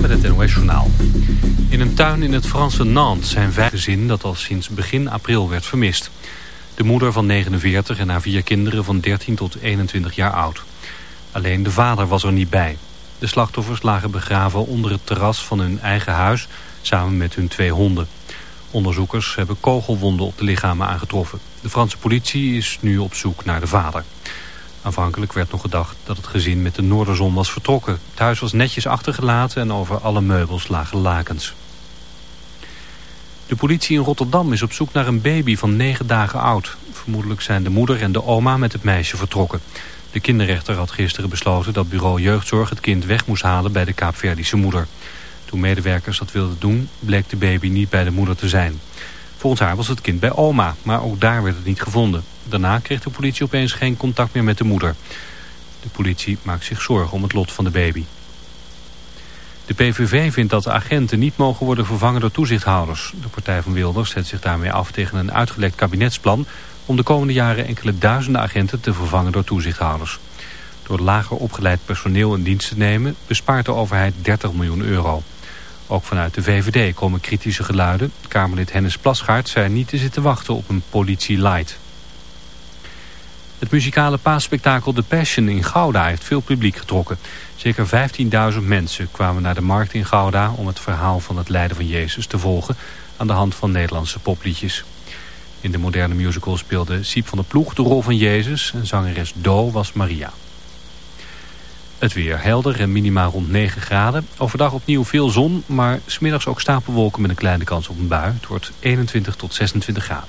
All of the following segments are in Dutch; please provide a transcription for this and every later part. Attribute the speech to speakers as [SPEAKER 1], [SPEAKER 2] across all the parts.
[SPEAKER 1] Met het NOS Journaal. In een tuin in het Franse Nantes zijn vijf gezinnen dat al sinds begin april werd vermist. De moeder van 49 en haar vier kinderen van 13 tot 21 jaar oud. Alleen de vader was er niet bij. De slachtoffers lagen begraven onder het terras van hun eigen huis samen met hun twee honden. Onderzoekers hebben kogelwonden op de lichamen aangetroffen. De Franse politie is nu op zoek naar de vader. Aanvankelijk werd nog gedacht dat het gezin met de Noorderzon was vertrokken. Het huis was netjes achtergelaten en over alle meubels lagen lakens. De politie in Rotterdam is op zoek naar een baby van negen dagen oud. Vermoedelijk zijn de moeder en de oma met het meisje vertrokken. De kinderrechter had gisteren besloten dat bureau jeugdzorg het kind weg moest halen bij de Kaapverdische moeder. Toen medewerkers dat wilden doen, bleek de baby niet bij de moeder te zijn. Volgens haar was het kind bij oma, maar ook daar werd het niet gevonden. Daarna kreeg de politie opeens geen contact meer met de moeder. De politie maakt zich zorgen om het lot van de baby. De PVV vindt dat de agenten niet mogen worden vervangen door toezichthouders. De partij van Wilders zet zich daarmee af tegen een uitgelekt kabinetsplan... om de komende jaren enkele duizenden agenten te vervangen door toezichthouders. Door lager opgeleid personeel in dienst te nemen... bespaart de overheid 30 miljoen euro. Ook vanuit de VVD komen kritische geluiden. Kamerlid Hennis Plasgaard zei niet te zitten wachten op een politie light. Het muzikale paasspektakel The Passion in Gouda heeft veel publiek getrokken. Zeker 15.000 mensen kwamen naar de markt in Gouda om het verhaal van het lijden van Jezus te volgen aan de hand van Nederlandse popliedjes. In de moderne musical speelde Siep van der Ploeg de rol van Jezus en zangeres Do was Maria. Het weer helder en minimaal rond 9 graden. Overdag opnieuw veel zon, maar smiddags ook stapelwolken met een kleine kans op een bui. Het wordt 21 tot 26 graden.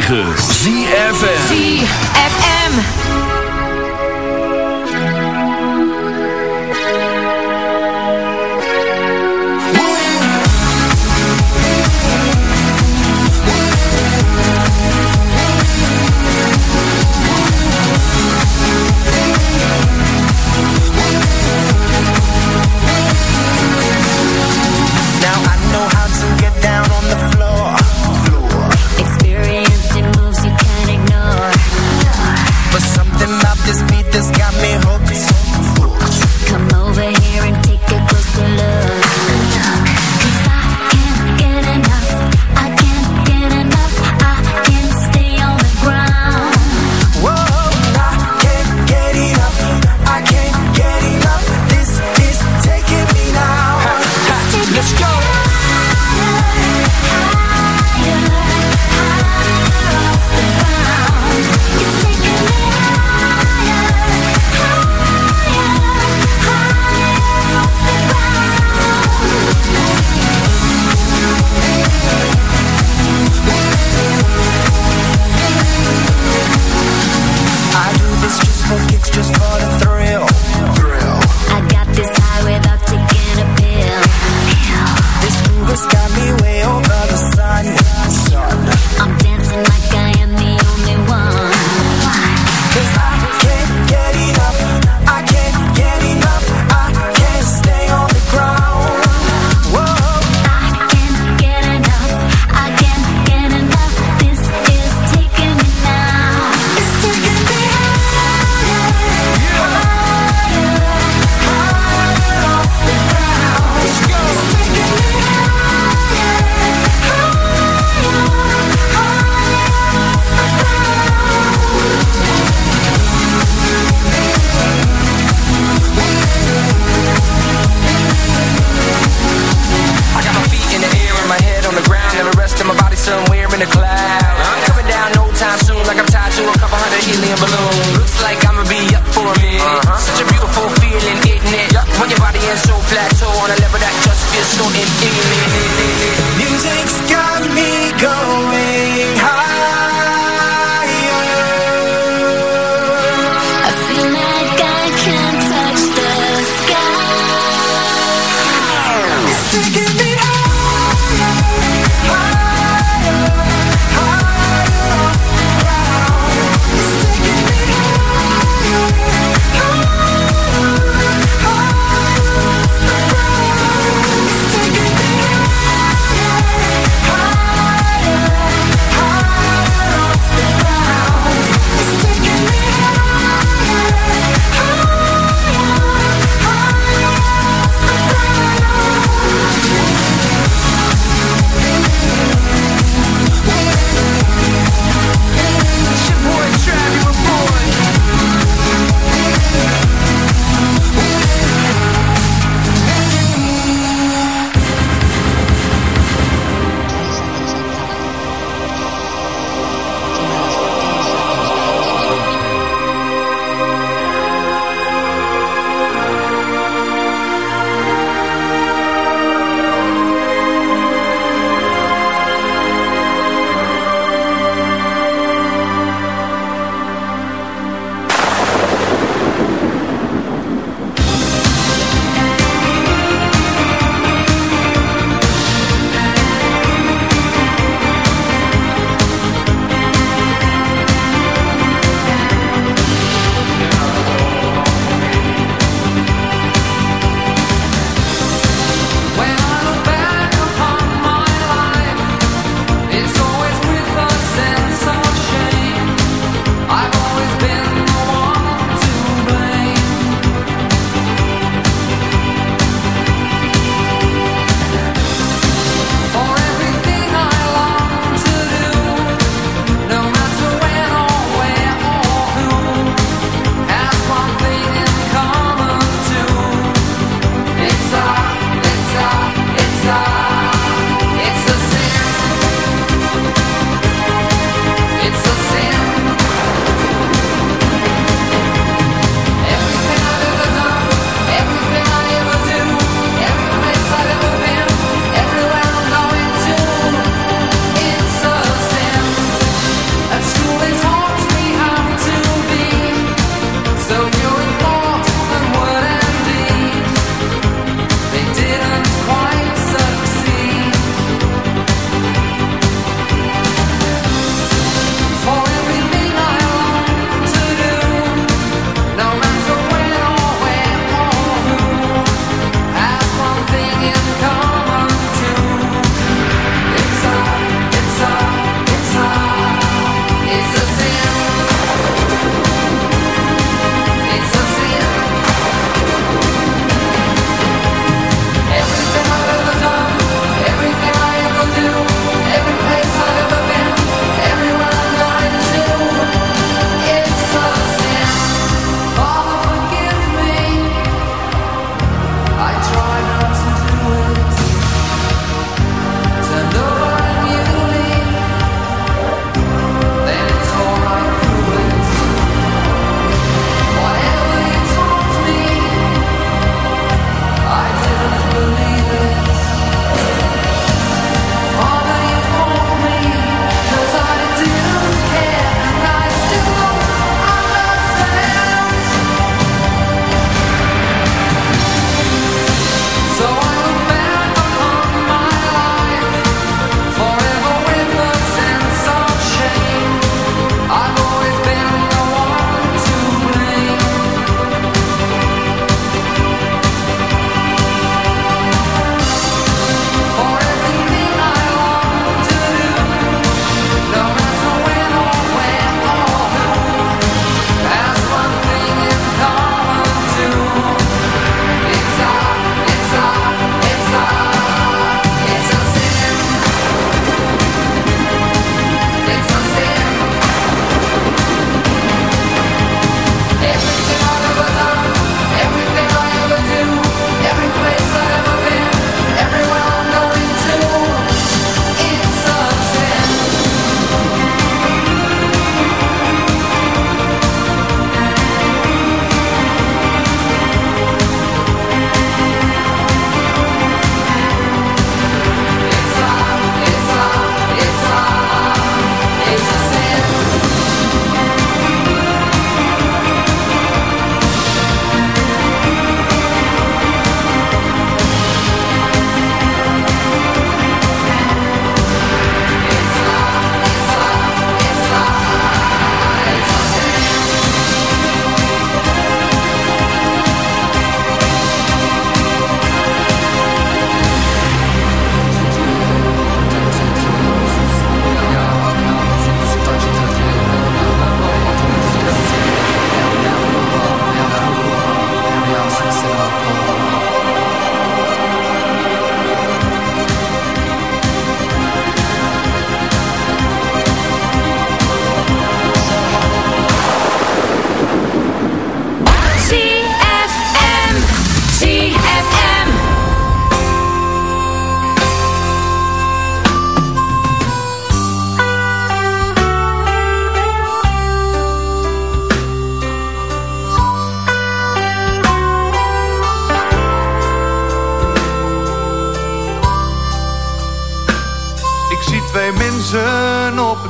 [SPEAKER 2] 106.9 ZFM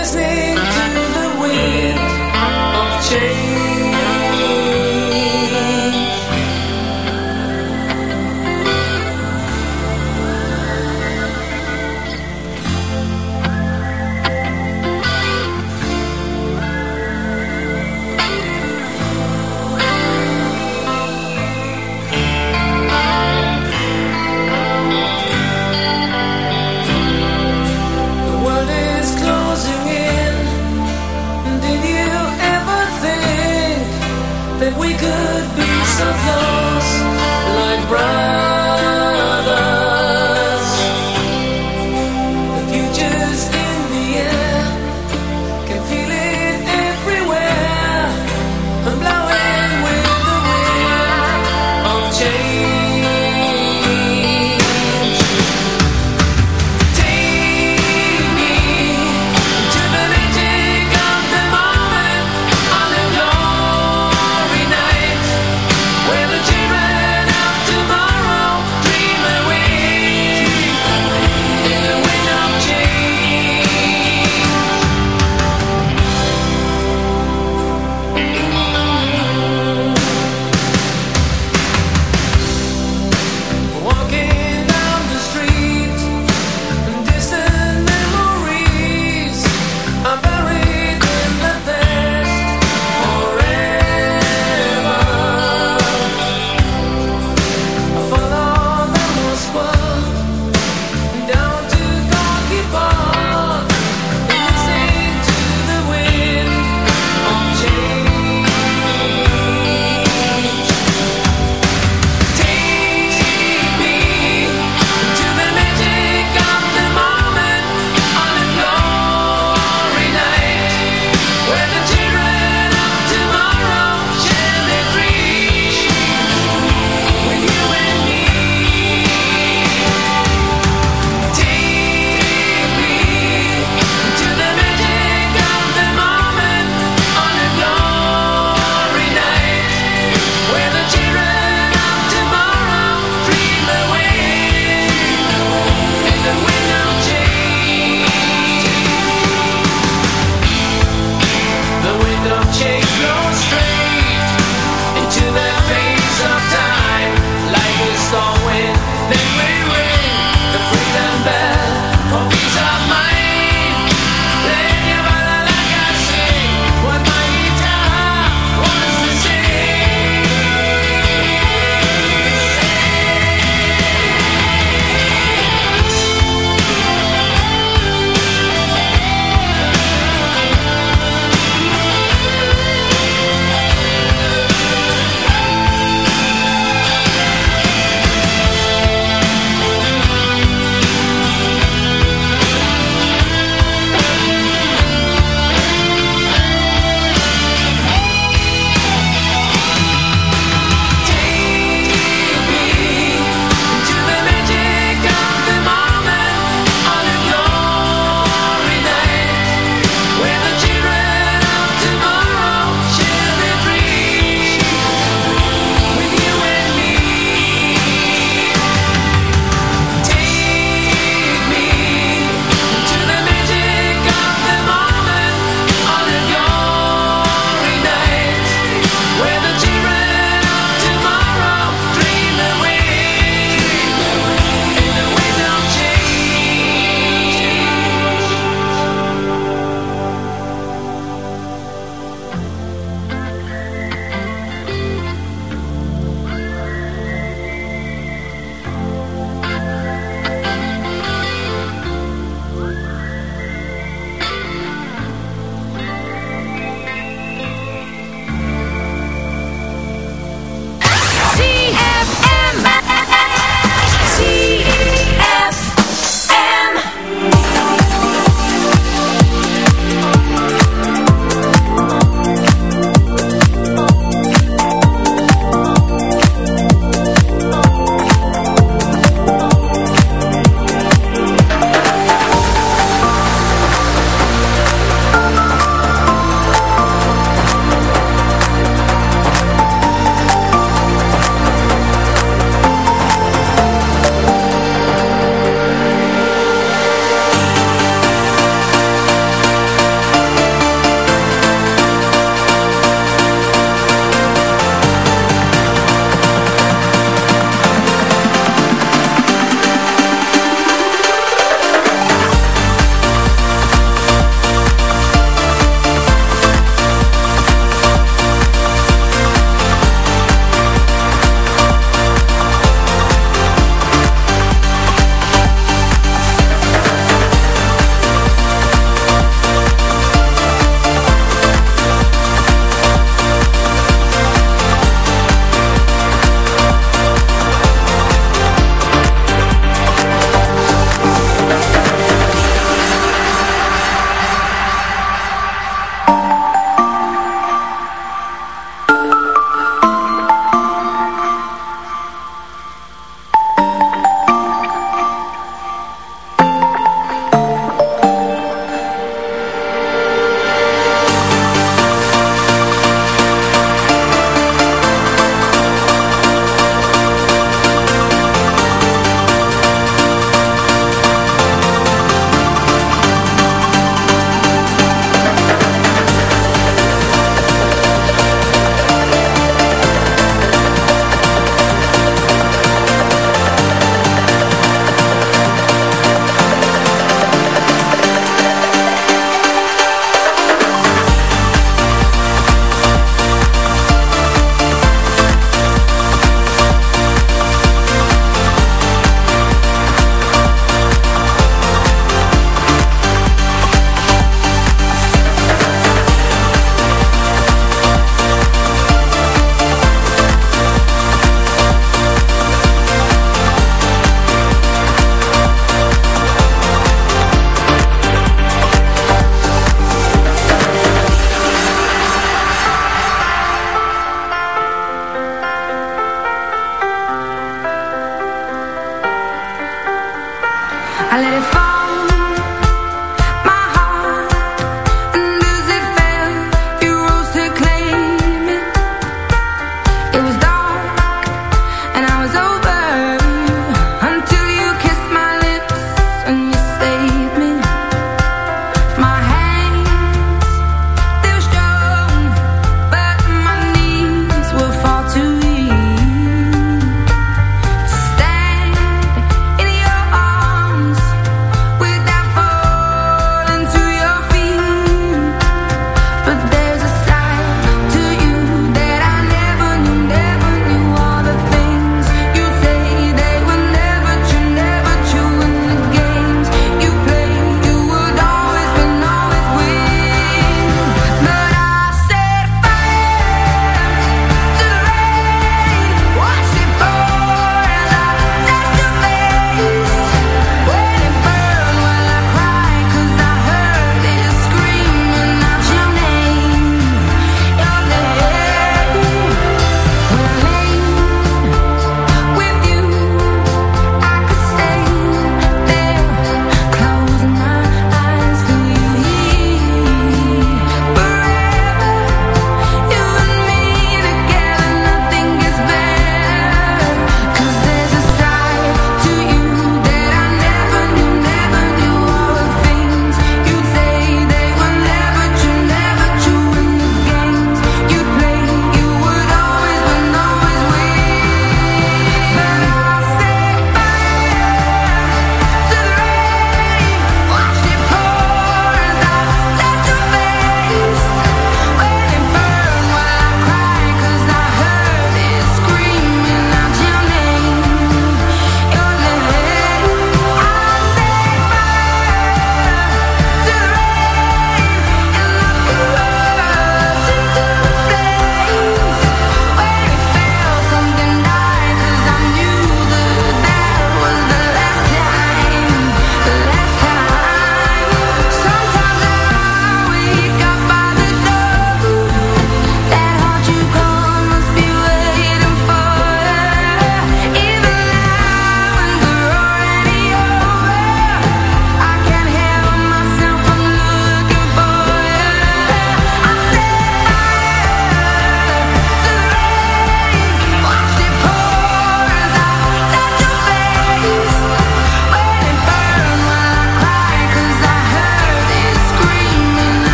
[SPEAKER 3] promise me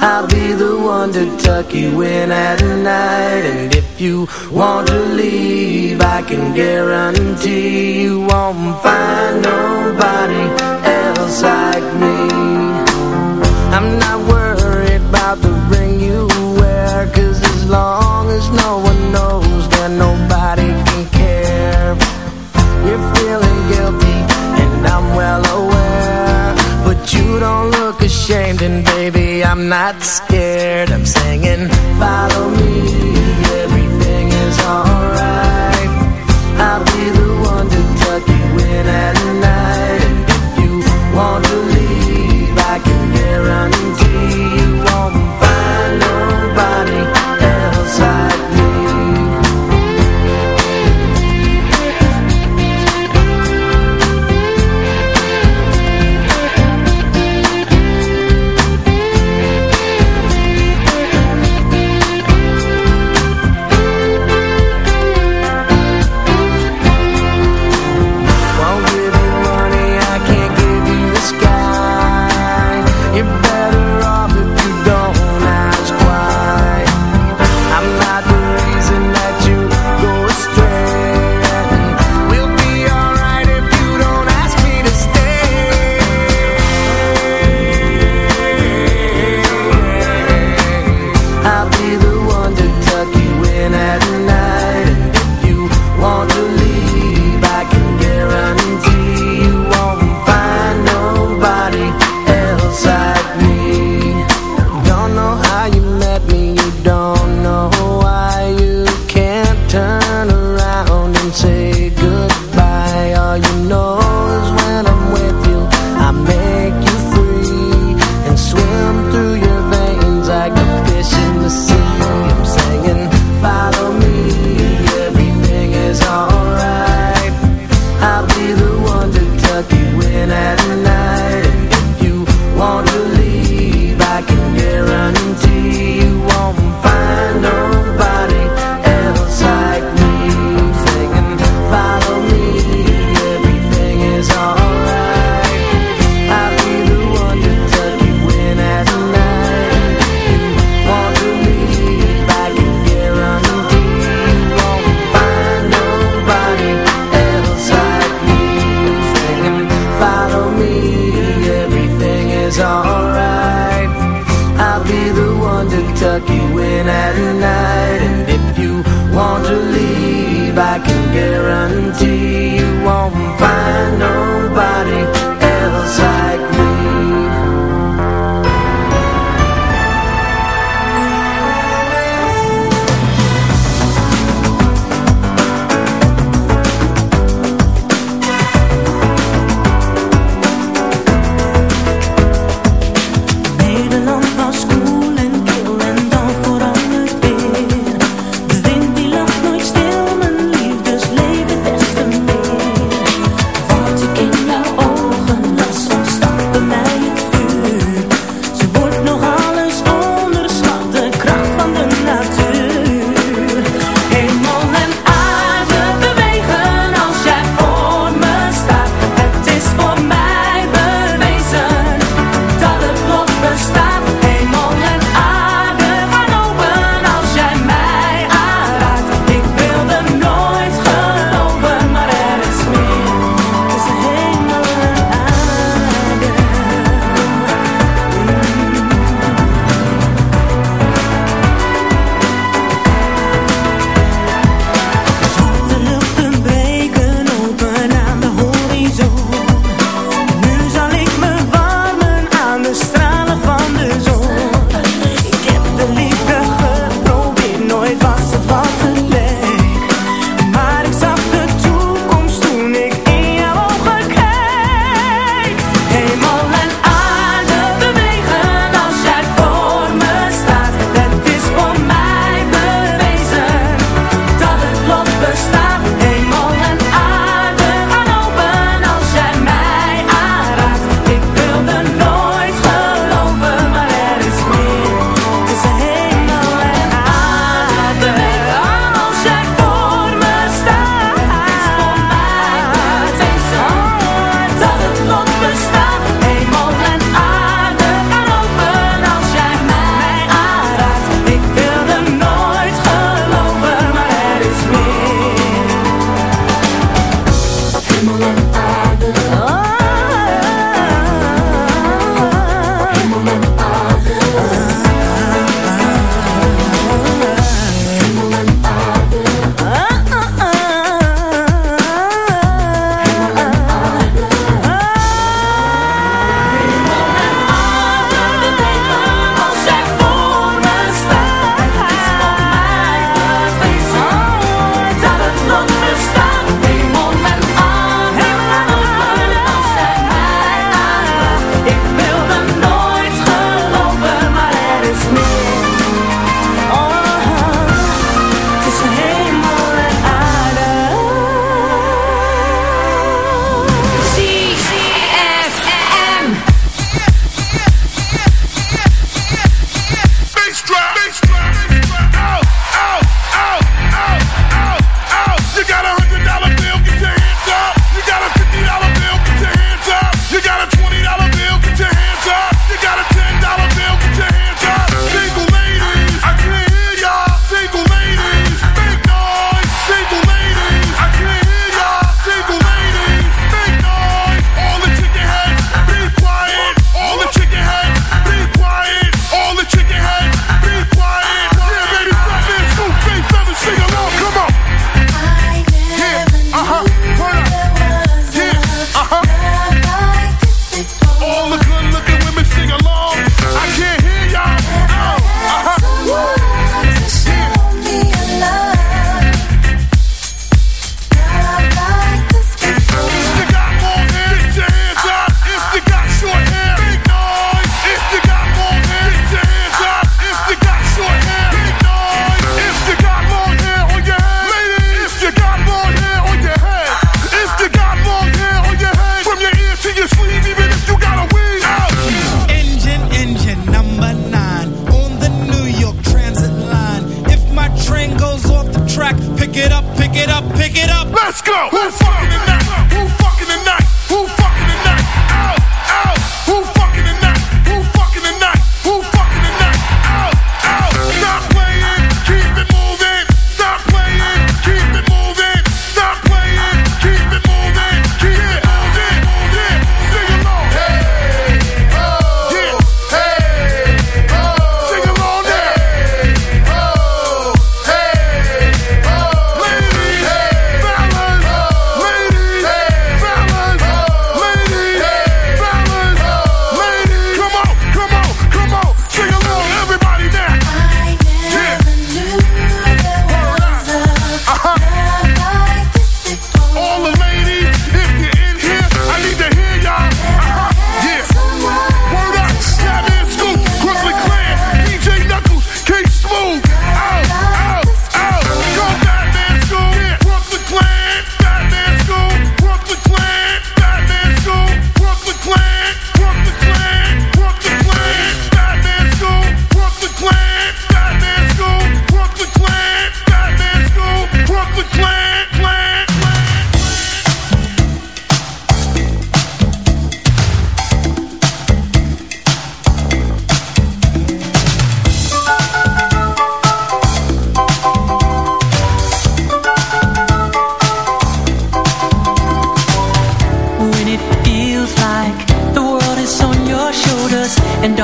[SPEAKER 4] I'll be the one to tuck you in at night And if you want to leave I can guarantee you won't find nobody else like me. I'm not worried about the ring you wear Cause as long as no one knows that nobody ashamed and baby I'm not scared. I'm singing follow me.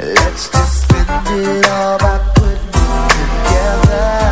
[SPEAKER 5] Let's just spend it all by backwards together.